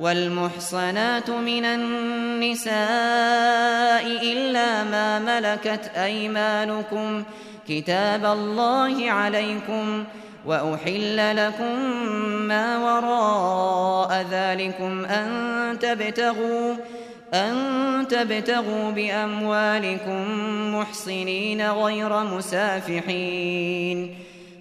والمحصنات من النساء إلا ما ملكت أيمانكم. كتاب الله عليكم وأحل لكم ما وراء ذلكم أن تبتغوا أن تبتغوا بأموالكم محصنين غير مسافحين.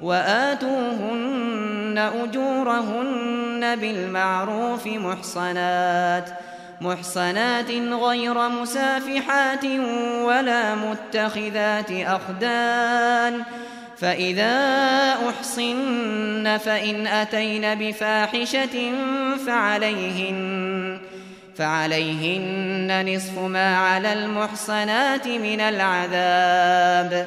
وآتوهن أجورهن بالمعروف محصنات محصنات غير مسافحات ولا متخذات أخدان. فإذا أحصن فإن أتين بفاحشة فعليهن فعليهن نصف ما على المحصنات من العذاب.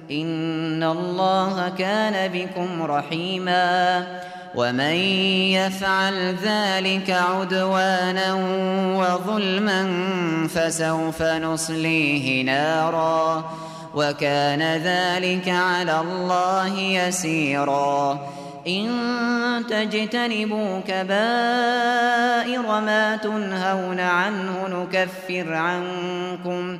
ان الله كان بكم رحيما ومن يفعل ذلك عدوانا وظلما فسوف نصليه نارا وكان ذلك على الله يسيرا ان تجتنبوا كبائر ما تنهون عنه نكفر عنكم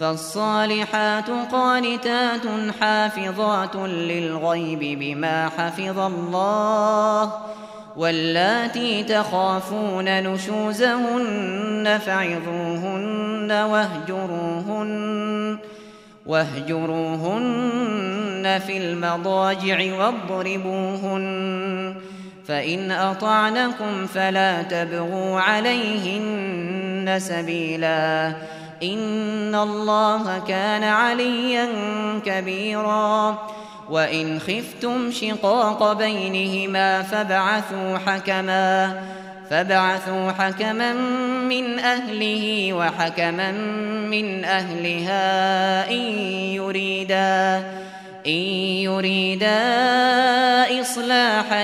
فالصالحات قانتات حافظات للغيب بما حفظ الله واللاتي تخافون نشوزهن فعظوهن واهجروهن واهجروهن في المضاجع واضربوهن فإن أطعنكم فلا تبغوا عليهن سبيلاً ان الله كان عليا كبيرا. وان خفتم شقاق بينهما فبعثوا حكما فبعثوا حكما من اهله وحكما من اهلها ان يريدا ان يريدا اصلاحا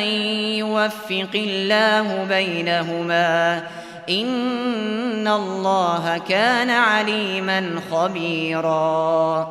يوفق الله بينهما. ان الله كان عليما خبيرا